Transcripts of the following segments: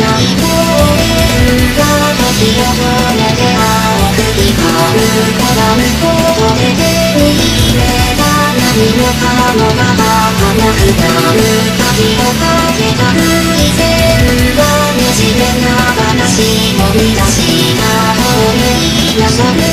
ない声が時を止めて青く光る子が向こうで手に入れた何もかもが儚くなる鍵をかけた偶然はねじれな話もみ出した方面なそ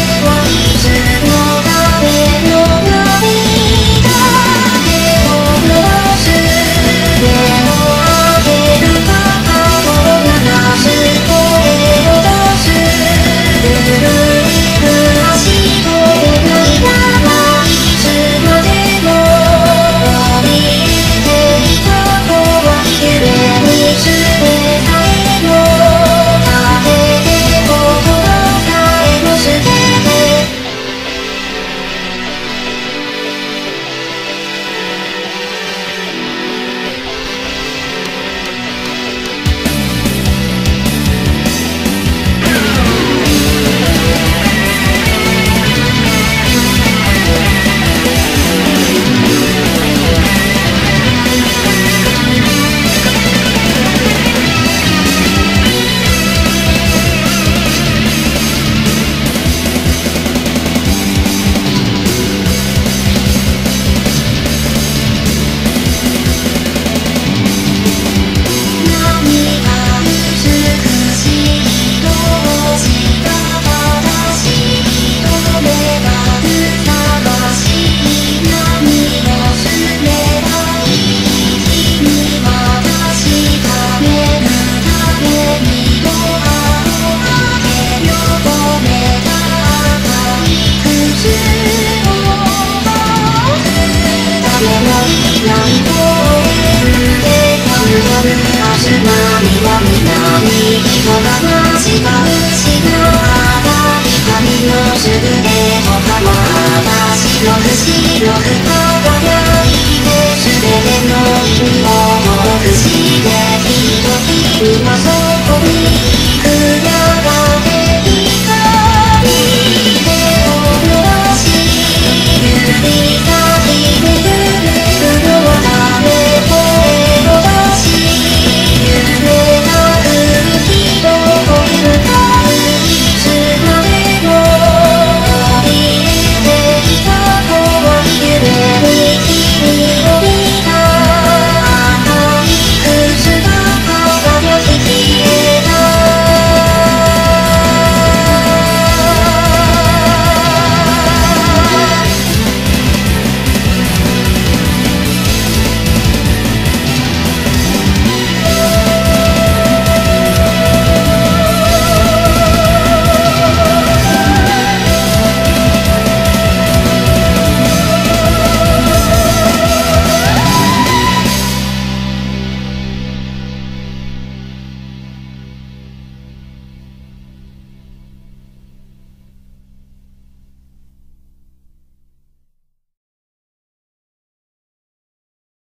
の後ろ輝いて全ての意味を報復して一人今そ